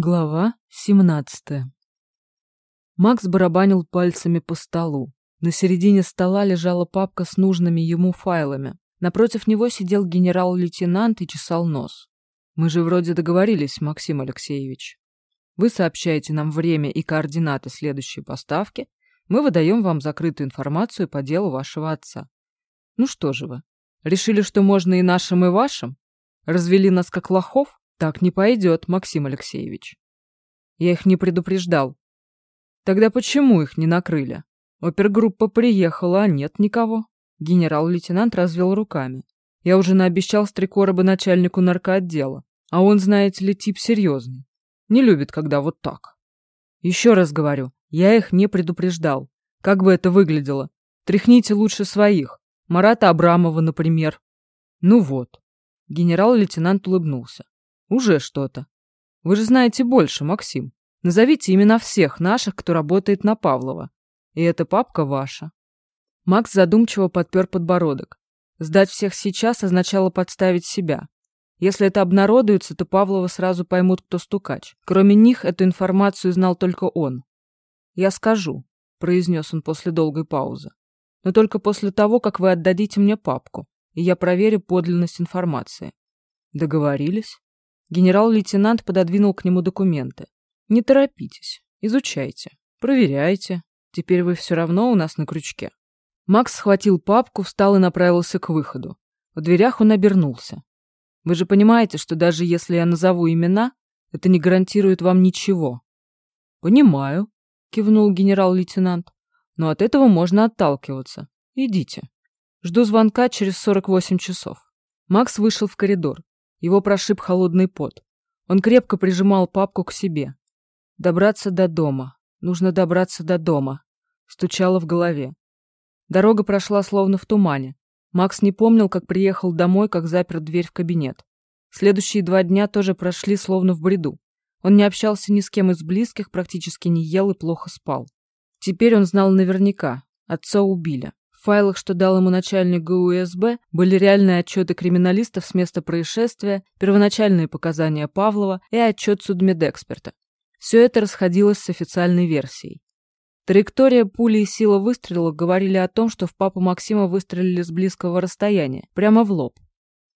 Глава 17 Макс барабанил пальцами по столу. На середине стола лежала папка с нужными ему файлами. Напротив него сидел генерал-лейтенант и чесал нос. «Мы же вроде договорились, Максим Алексеевич. Вы сообщаете нам время и координаты следующей поставки, мы выдаем вам закрытую информацию по делу вашего отца. Ну что же вы, решили, что можно и нашим, и вашим? Развели нас как лохов? Так не пойдет, Максим Алексеевич. Я их не предупреждал. Тогда почему их не накрыли? Опергруппа приехала, а нет никого. Генерал-лейтенант развел руками. Я уже наобещал Стрекороба начальнику наркоотдела, а он, знаете ли, тип серьезный. Не любит, когда вот так. Еще раз говорю, я их не предупреждал. Как бы это выглядело? Тряхните лучше своих. Марата Абрамова, например. Ну вот. Генерал-лейтенант улыбнулся. Уже что-то. Вы же знаете больше, Максим. Назовите имена всех наших, кто работает на Павлова. И эта папка ваша. Макс задумчиво подпер подбородок. Сдать всех сейчас означало подставить себя. Если это обнародуется, то Павлова сразу поймут, кто стукач. Кроме них, эту информацию знал только он. «Я скажу», — произнес он после долгой паузы. «Но только после того, как вы отдадите мне папку, и я проверю подлинность информации». «Договорились?» Генерал-лейтенант пододвинул к нему документы. «Не торопитесь. Изучайте. Проверяйте. Теперь вы все равно у нас на крючке». Макс схватил папку, встал и направился к выходу. В дверях он обернулся. «Вы же понимаете, что даже если я назову имена, это не гарантирует вам ничего». «Понимаю», — кивнул генерал-лейтенант. «Но от этого можно отталкиваться. Идите. Жду звонка через 48 часов». Макс вышел в коридор. Его прошиб холодный пот. Он крепко прижимал папку к себе. Добраться до дома. Нужно добраться до дома. Стучало в голове. Дорога прошла словно в тумане. Макс не помнил, как приехал домой, как запер дверь в кабинет. Следующие два дня тоже прошли словно в бреду. Он не общался ни с кем из близких, практически не ел и плохо спал. Теперь он знал наверняка. Отца убили. В файлах, что дал ему начальник ГУСБ, были реальные отчеты криминалистов с места происшествия, первоначальные показания Павлова и отчет судмедэксперта. Все это расходилось с официальной версией. Траектория пули и сила выстрела говорили о том, что в папу Максима выстрелили с близкого расстояния, прямо в лоб.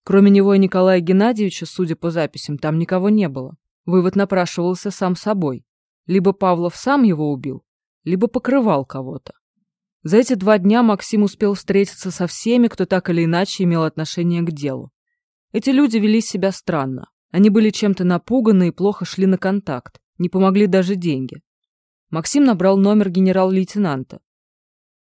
Кроме него и Николая Геннадьевича, судя по записям, там никого не было. Вывод напрашивался сам собой. Либо Павлов сам его убил, либо покрывал кого-то. За эти два дня Максим успел встретиться со всеми, кто так или иначе имел отношение к делу. Эти люди вели себя странно. Они были чем-то напуганы и плохо шли на контакт. Не помогли даже деньги. Максим набрал номер генерал-лейтенанта.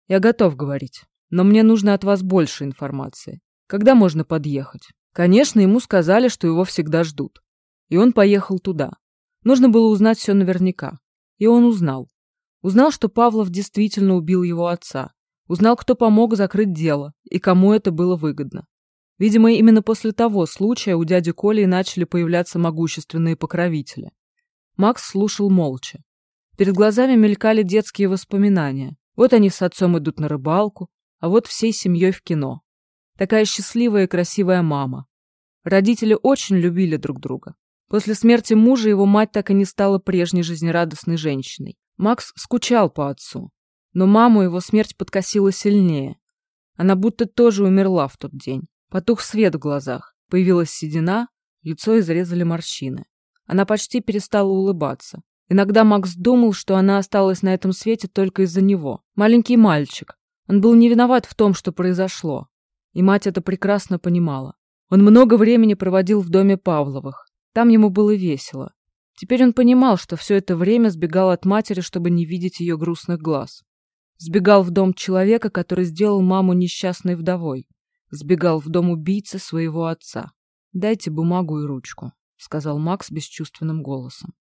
«Я готов говорить, но мне нужно от вас больше информации. Когда можно подъехать?» Конечно, ему сказали, что его всегда ждут. И он поехал туда. Нужно было узнать все наверняка. И он узнал. Узнал, что Павлов действительно убил его отца. Узнал, кто помог закрыть дело и кому это было выгодно. Видимо, именно после того случая у дяди Коли начали появляться могущественные покровители. Макс слушал молча. Перед глазами мелькали детские воспоминания. Вот они с отцом идут на рыбалку, а вот всей семьей в кино. Такая счастливая и красивая мама. Родители очень любили друг друга. После смерти мужа его мать так и не стала прежней жизнерадостной женщиной. Макс скучал по отцу, но маму его смерть подкосила сильнее. Она будто тоже умерла в тот день. Потух свет в глазах, появилась седина, лицо изрезали морщины. Она почти перестала улыбаться. Иногда Макс думал, что она осталась на этом свете только из-за него. Маленький мальчик. Он был не виноват в том, что произошло. И мать это прекрасно понимала. Он много времени проводил в доме Павловых. Там ему было весело. Теперь он понимал, что все это время сбегал от матери, чтобы не видеть ее грустных глаз. Сбегал в дом человека, который сделал маму несчастной вдовой. Сбегал в дом убийцы своего отца. «Дайте бумагу и ручку», — сказал Макс бесчувственным голосом.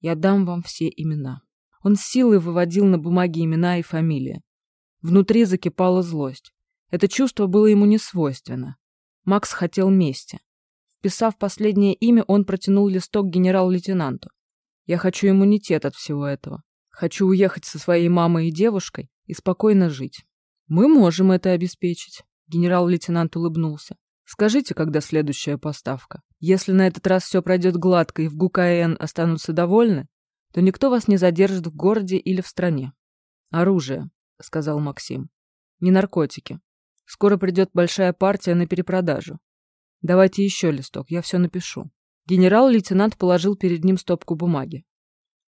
«Я дам вам все имена». Он силой выводил на бумаге имена и фамилии. Внутри закипала злость. Это чувство было ему не свойственно. Макс хотел мести. Вписав последнее имя, он протянул листок генерал-лейтенанту. «Я хочу иммунитет от всего этого. Хочу уехать со своей мамой и девушкой и спокойно жить. Мы можем это обеспечить», — генерал-лейтенант улыбнулся. «Скажите, когда следующая поставка. Если на этот раз все пройдет гладко и в ГУКН останутся довольны, то никто вас не задержит в городе или в стране. Оружие, сказал Максим. Не наркотики. Скоро придет большая партия на перепродажу. Давайте еще листок, я все напишу. Генерал-лейтенант положил перед ним стопку бумаги.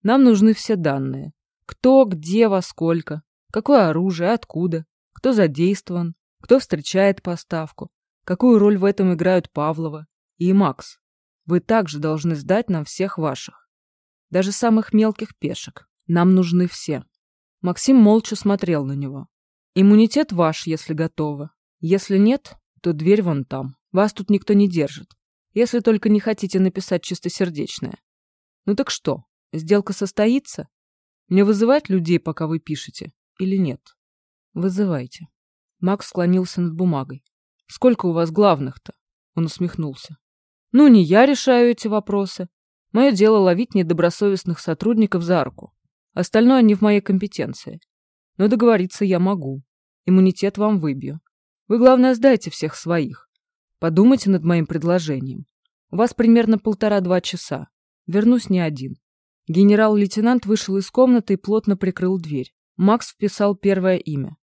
Нам нужны все данные. Кто, где, во сколько, какое оружие, откуда, кто задействован, кто встречает поставку, какую роль в этом играют Павлова и Макс. Вы также должны сдать нам всех ваших даже самых мелких пешек. Нам нужны все. Максим молча смотрел на него. Иммунитет ваш, если готовы. Если нет, то дверь вон там. Вас тут никто не держит. Если только не хотите написать чистосердечное. Ну так что, сделка состоится? Мне вызывать людей, пока вы пишете, или нет? Вызывайте. Макс склонился над бумагой. Сколько у вас главных-то? Он усмехнулся. Ну, не я решаю эти вопросы. Мое дело ловить недобросовестных сотрудников за руку. Остальное не в моей компетенции. Но договориться я могу. Иммунитет вам выбью. Вы, главное, сдайте всех своих. Подумайте над моим предложением. У вас примерно полтора-два часа. Вернусь не один. Генерал-лейтенант вышел из комнаты и плотно прикрыл дверь. Макс вписал первое имя.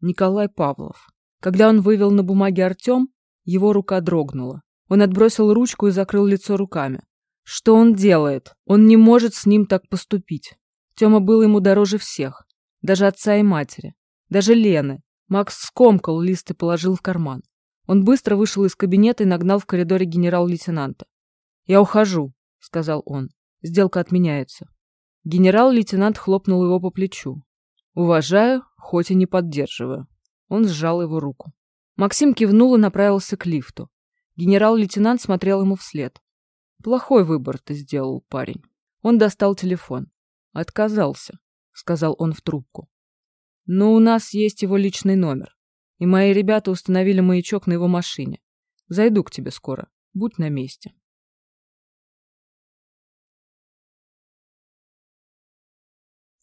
Николай Павлов. Когда он вывел на бумаге Артем, его рука дрогнула. Он отбросил ручку и закрыл лицо руками. Что он делает? Он не может с ним так поступить. Тёма был ему дороже всех. Даже отца и матери. Даже Лены. Макс скомкал лист и положил в карман. Он быстро вышел из кабинета и нагнал в коридоре генерал-лейтенанта. «Я ухожу», — сказал он. «Сделка отменяется». Генерал-лейтенант хлопнул его по плечу. «Уважаю, хоть и не поддерживаю». Он сжал его руку. Максим кивнул и направился к лифту. Генерал-лейтенант смотрел ему вслед. Плохой выбор ты сделал, парень. Он достал телефон. Отказался, сказал он в трубку. Но у нас есть его личный номер. И мои ребята установили маячок на его машине. Зайду к тебе скоро. Будь на месте.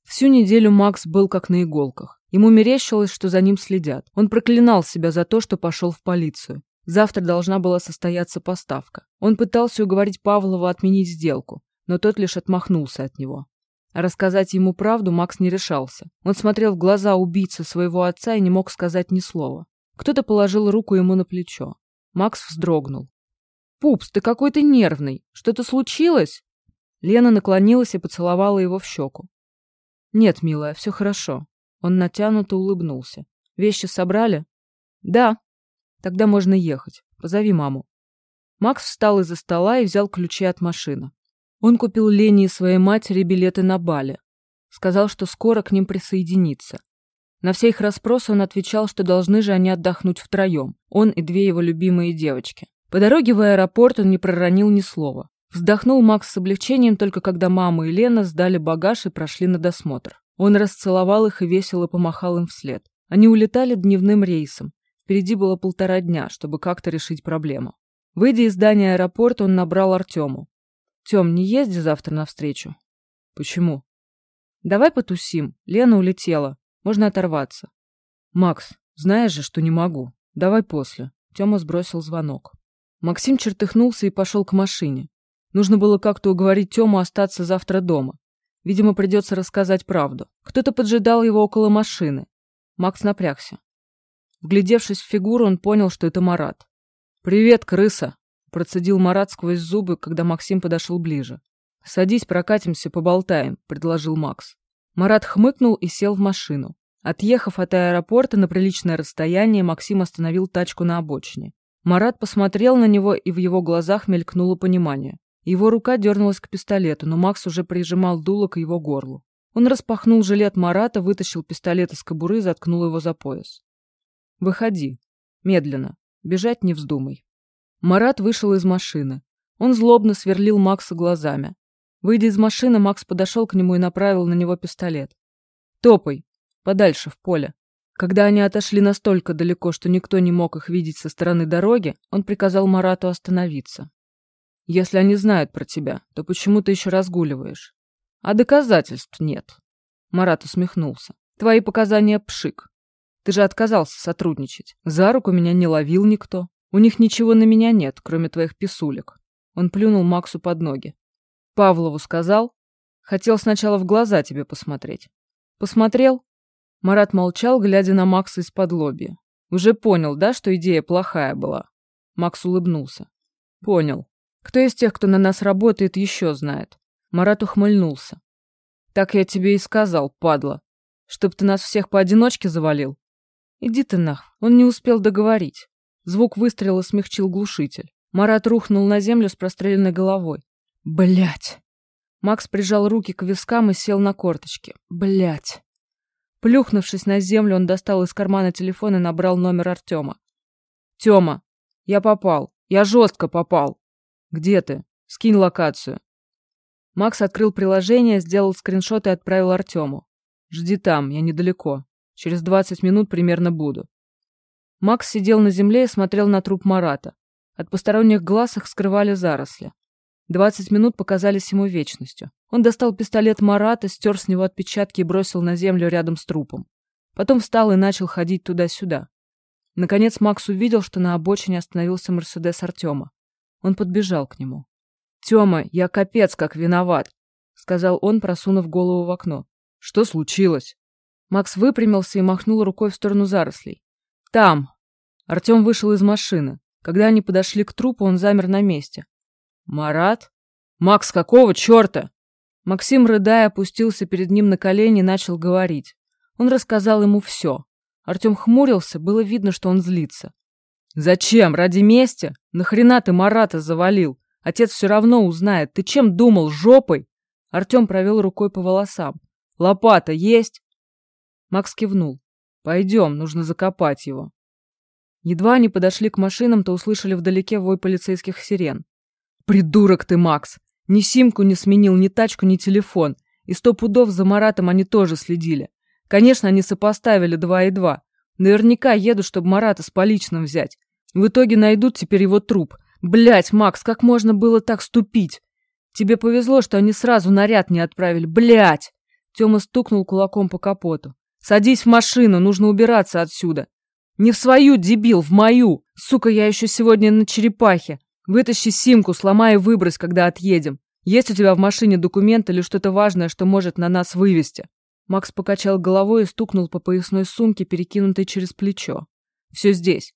Всю неделю Макс был как на иголках. Ему мерещилось, что за ним следят. Он проклинал себя за то, что пошел в полицию. Завтра должна была состояться поставка. Он пытался уговорить Павлова отменить сделку, но тот лишь отмахнулся от него. Рассказать ему правду Макс не решался. Он смотрел в глаза убийцы своего отца и не мог сказать ни слова. Кто-то положил руку ему на плечо. Макс вздрогнул. «Пупс, ты какой-то нервный. Что-то случилось?» Лена наклонилась и поцеловала его в щеку. «Нет, милая, все хорошо». Он натянуто улыбнулся. «Вещи собрали?» «Да», Тогда можно ехать. Позови маму. Макс встал из-за стола и взял ключи от машины. Он купил Лене и своей матери билеты на Бали. Сказал, что скоро к ним присоединится. На все их расспросы он отвечал, что должны же они отдохнуть втроем, он и две его любимые девочки. По дороге в аэропорт он не проронил ни слова. Вздохнул Макс с облегчением только когда мама и Лена сдали багаж и прошли на досмотр. Он расцеловал их и весело помахал им вслед. Они улетали дневным рейсом. Впереди было полтора дня, чтобы как-то решить проблему. Выйдя из здания аэропорта, он набрал Артему. «Тем, не езди завтра навстречу». «Почему?» «Давай потусим. Лена улетела. Можно оторваться». «Макс, знаешь же, что не могу. Давай после». Тёма сбросил звонок. Максим чертыхнулся и пошел к машине. Нужно было как-то уговорить Тему остаться завтра дома. Видимо, придется рассказать правду. Кто-то поджидал его около машины. Макс напрягся. Вглядевшись в фигуру, он понял, что это Марат. «Привет, крыса!» – процедил Марат сквозь зубы, когда Максим подошел ближе. «Садись, прокатимся, поболтаем», – предложил Макс. Марат хмыкнул и сел в машину. Отъехав от аэропорта на приличное расстояние, Максим остановил тачку на обочине. Марат посмотрел на него, и в его глазах мелькнуло понимание. Его рука дернулась к пистолету, но Макс уже прижимал дуло к его горлу. Он распахнул жилет Марата, вытащил пистолет из кобуры и заткнул его за пояс. Выходи. Медленно. Бежать не вздумай. Марат вышел из машины. Он злобно сверлил Макса глазами. Выйдя из машины, Макс подошел к нему и направил на него пистолет. «Топай! Подальше, в поле!» Когда они отошли настолько далеко, что никто не мог их видеть со стороны дороги, он приказал Марату остановиться. «Если они знают про тебя, то почему ты еще разгуливаешь?» «А доказательств нет». Марат усмехнулся. «Твои показания пшик. Ты же отказался сотрудничать. За руку меня не ловил никто. У них ничего на меня нет, кроме твоих писулек. Он плюнул Максу под ноги. Павлову сказал? Хотел сначала в глаза тебе посмотреть. Посмотрел? Марат молчал, глядя на Макса из-под лобья. Уже понял, да, что идея плохая была? Макс улыбнулся. Понял. Кто из тех, кто на нас работает, еще знает? Марат ухмыльнулся. Так я тебе и сказал, падла. Чтоб ты нас всех поодиночке завалил. Иди ты нах. Он не успел договорить. Звук выстрела смягчил глушитель. Марат рухнул на землю с простреленной головой. Блять. Макс прижал руки к вискам и сел на корточки. Блять. Плюхнувшись на землю, он достал из кармана телефон и набрал номер Артема. «Тёма, я попал. Я жестко попал. Где ты? Скинь локацию». Макс открыл приложение, сделал скриншот и отправил Артему. «Жди там, я недалеко. Через двадцать минут примерно буду». Макс сидел на земле и смотрел на труп Марата. От посторонних глаз их скрывали заросли. Двадцать минут показались ему вечностью. Он достал пистолет Марата, стер с него отпечатки и бросил на землю рядом с трупом. Потом встал и начал ходить туда-сюда. Наконец Макс увидел, что на обочине остановился Мерседес Артема. Он подбежал к нему. «Тёма, я капец как виноват», — сказал он, просунув голову в окно. «Что случилось?» Макс выпрямился и махнул рукой в сторону зарослей. «Там!» Артем вышел из машины. Когда они подошли к трупу, он замер на месте. «Марат? Макс, какого черта?» Максим, рыдая, опустился перед ним на колени и начал говорить. Он рассказал ему все. Артем хмурился, было видно, что он злится. «Зачем? Ради мести? Нахрена ты Марата завалил? Отец все равно узнает. Ты чем думал, жопой?» Артем провел рукой по волосам. «Лопата есть?» Макс кивнул. «Пойдем, нужно закопать его». Едва они подошли к машинам, то услышали вдалеке вой полицейских сирен. «Придурок ты, Макс! Ни симку не сменил, ни тачку, ни телефон. И сто пудов за Маратом они тоже следили. Конечно, они сопоставили два и два. Наверняка едут, чтобы Марата с поличным взять. В итоге найдут теперь его труп. Блять, Макс, как можно было так ступить? Тебе повезло, что они сразу наряд не отправили. Блять! Тёма стукнул кулаком по капоту. Садись в машину, нужно убираться отсюда. Не в свою, дебил, в мою. Сука, я еще сегодня на черепахе. Вытащи симку, сломай и выбрось, когда отъедем. Есть у тебя в машине документ или что-то важное, что может на нас вывести?» Макс покачал головой и стукнул по поясной сумке, перекинутой через плечо. «Все здесь.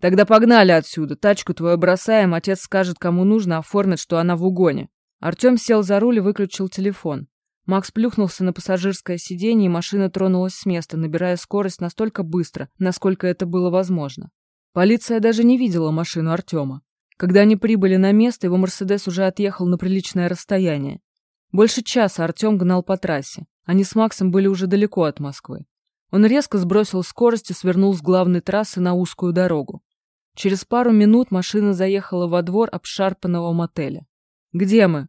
Тогда погнали отсюда. Тачку твою бросаем, отец скажет, кому нужно, оформит, что она в угоне». Артем сел за руль и выключил телефон. Макс плюхнулся на пассажирское сиденье, и машина тронулась с места, набирая скорость настолько быстро, насколько это было возможно. Полиция даже не видела машину Артема. Когда они прибыли на место, его «Мерседес» уже отъехал на приличное расстояние. Больше часа Артем гнал по трассе. Они с Максом были уже далеко от Москвы. Он резко сбросил скорость и свернул с главной трассы на узкую дорогу. Через пару минут машина заехала во двор обшарпанного мотеля. «Где мы?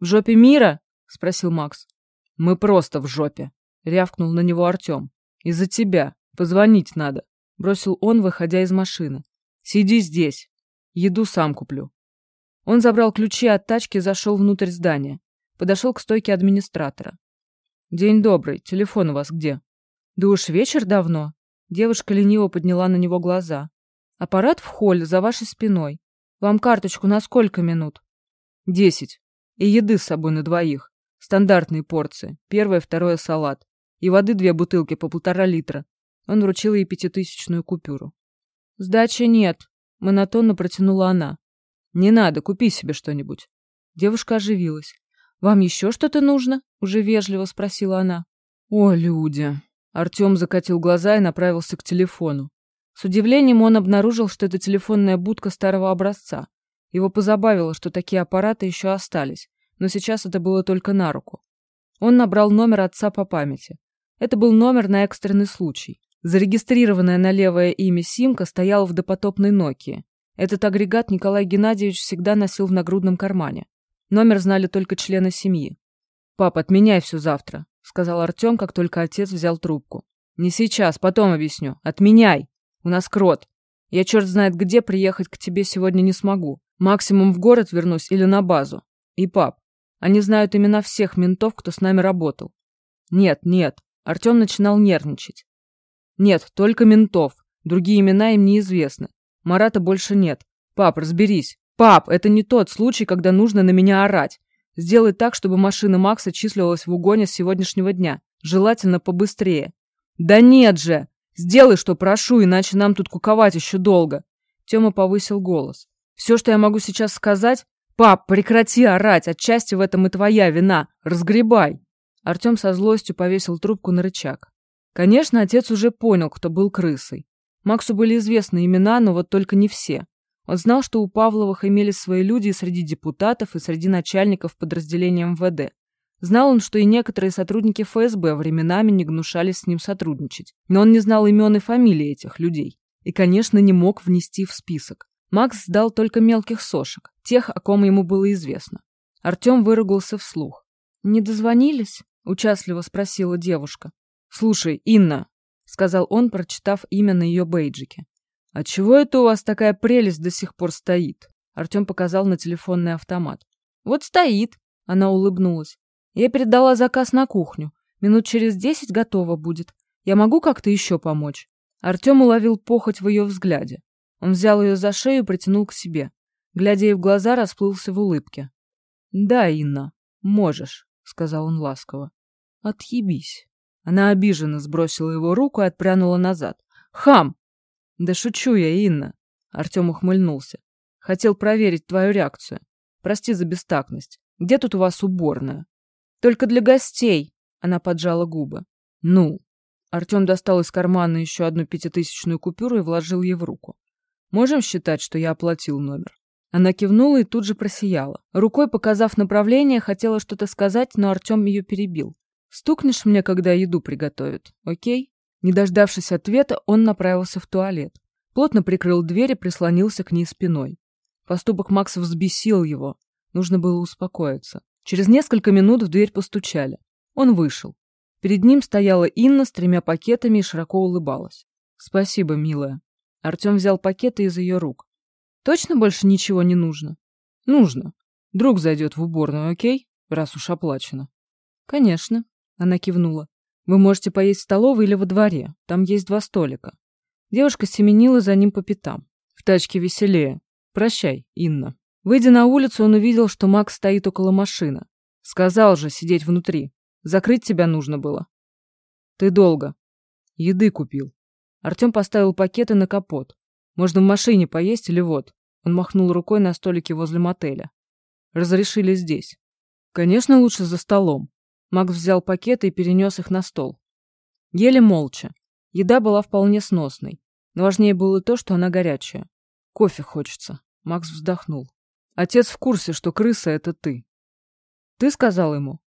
В жопе мира?» — спросил Макс. «Мы просто в жопе», — рявкнул на него Артем. «Из-за тебя. Позвонить надо», — бросил он, выходя из машины. «Сиди здесь. Еду сам куплю. Он забрал ключи от тачки и зашел внутрь здания. Подошел к стойке администратора. «День добрый. Телефон у вас где?» «Да уж вечер давно». Девушка лениво подняла на него глаза. «Аппарат в холле, за вашей спиной. Вам карточку на сколько минут?» «Десять. И еды с собой на двоих. Стандартные порции. Первое, второе салат. И воды две бутылки по полтора литра». Он вручил ей пятитысячную купюру. «Сдачи нет», Монотонно протянула она. «Не надо, купи себе что-нибудь». Девушка оживилась. «Вам еще что-то нужно?» — уже вежливо спросила она. «О, люди!» Артем закатил глаза и направился к телефону. С удивлением он обнаружил, что это телефонная будка старого образца. Его позабавило, что такие аппараты еще остались, но сейчас это было только на руку. Он набрал номер отца по памяти. Это был номер на экстренный случай. Зарегистрированная на левое имя симка стояла в допотопной Nokia. Этот агрегат Николай Геннадьевич всегда носил в нагрудном кармане. Номер знали только члены семьи. «Пап, отменяй все завтра», — сказал Артем, как только отец взял трубку. «Не сейчас, потом объясню. Отменяй! У нас крот. Я черт знает где приехать к тебе сегодня не смогу. Максимум в город вернусь или на базу. И пап, они знают имена всех ментов, кто с нами работал. Нет, нет. Артем начинал нервничать. Нет, только ментов. Другие имена им неизвестны. Марата больше нет. Пап, разберись. Пап, это не тот случай, когда нужно на меня орать. Сделай так, чтобы машина Макса числилась в угоне с сегодняшнего дня. Желательно побыстрее. Да нет же! Сделай, что прошу, иначе нам тут куковать еще долго. Тёма повысил голос. Все, что я могу сейчас сказать... Пап, прекрати орать, отчасти в этом и твоя вина. Разгребай. Артем со злостью повесил трубку на рычаг. Конечно, отец уже понял, кто был крысой. Максу были известны имена, но вот только не все. Он знал, что у Павловых имелись свои люди и среди депутатов, и среди начальников подразделения МВД. Знал он, что и некоторые сотрудники ФСБ временами не гнушались с ним сотрудничать. Но он не знал имен и фамилий этих людей. И, конечно, не мог внести в список. Макс сдал только мелких сошек, тех, о ком ему было известно. Артем выругался вслух. «Не дозвонились?» – участливо спросила девушка. «Слушай, Инна», – сказал он, прочитав имя на ее бейджике. «А чего это у вас такая прелесть до сих пор стоит?» Артем показал на телефонный автомат. «Вот стоит», – она улыбнулась. «Я передала заказ на кухню. Минут через десять готово будет. Я могу как-то еще помочь?» Артем уловил похоть в ее взгляде. Он взял ее за шею и притянул к себе. Глядя ей в глаза, расплылся в улыбке. «Да, Инна, можешь», — сказал он ласково. «Отъебись». Она обиженно сбросила его руку и отпрянула назад. «Хам!» «Да шучу я, Инна!» Артем ухмыльнулся. «Хотел проверить твою реакцию. Прости за бестактность. Где тут у вас уборная?» «Только для гостей!» Она поджала губы. «Ну?» Артем достал из кармана еще одну пятитысячную купюру и вложил ей в руку. «Можем считать, что я оплатил номер?» Она кивнула и тут же просияла. Рукой показав направление, хотела что-то сказать, но Артем ее перебил. «Стукнешь мне, когда еду приготовят, окей?» Не дождавшись ответа, он направился в туалет. Плотно прикрыл дверь и прислонился к ней спиной. Поступок Макса взбесил его. Нужно было успокоиться. Через несколько минут в дверь постучали. Он вышел. Перед ним стояла Инна с тремя пакетами и широко улыбалась. «Спасибо, милая». Артем взял пакеты из ее рук. «Точно больше ничего не нужно?» «Нужно. Друг зайдет в уборную, окей? Раз уж оплачено». «Конечно», — она кивнула. Вы можете поесть в столовой или во дворе. Там есть два столика. Девушка семенила за ним по пятам. В тачке веселее. Прощай, Инна. Выйдя на улицу, он увидел, что Макс стоит около машины. Сказал же сидеть внутри. Закрыть тебя нужно было. Ты долго. Еды купил. Артем поставил пакеты на капот. Можно в машине поесть или вот. Он махнул рукой на столике возле мотеля. Разрешили здесь. Конечно, лучше за столом. Макс взял пакеты и перенес их на стол. Ели молча. Еда была вполне сносной. Но важнее было то, что она горячая. Кофе хочется. Макс вздохнул. Отец в курсе, что крыса — это ты. Ты сказал ему?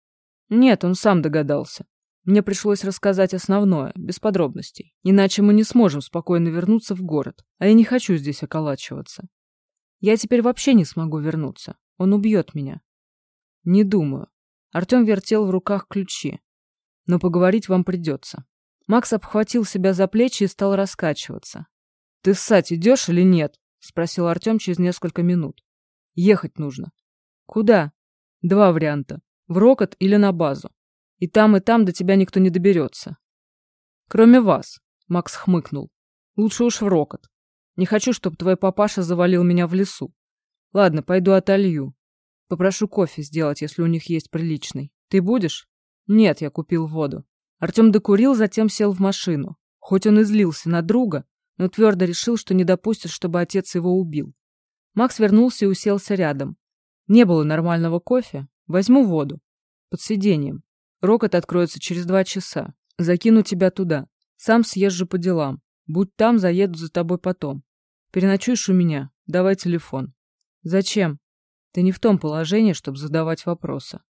Нет, он сам догадался. Мне пришлось рассказать основное, без подробностей. Иначе мы не сможем спокойно вернуться в город. А я не хочу здесь околачиваться. Я теперь вообще не смогу вернуться. Он убьет меня. Не думаю. Артем вертел в руках ключи. Но поговорить вам придется. Макс обхватил себя за плечи и стал раскачиваться. «Ты ссать идешь или нет?» — спросил Артем через несколько минут. «Ехать нужно». «Куда?» «Два варианта. В Рокот или на базу. И там, и там до тебя никто не доберется». «Кроме вас», — Макс хмыкнул. «Лучше уж в Рокот. Не хочу, чтобы твой папаша завалил меня в лесу. Ладно, пойду отолью. Попрошу кофе сделать, если у них есть приличный. Ты будешь? Нет, я купил воду. Артем докурил, затем сел в машину. Хоть он и злился на друга, но твердо решил, что не допустит, чтобы отец его убил. Макс вернулся и уселся рядом. Не было нормального кофе. Возьму воду. Под сиденьем. Рокот откроется через два часа. Закину тебя туда. Сам съезжу по делам. Будь там, заеду за тобой потом. Переночуешь у меня. Давай телефон. Зачем? Ты не в том положении, чтобы задавать вопросы.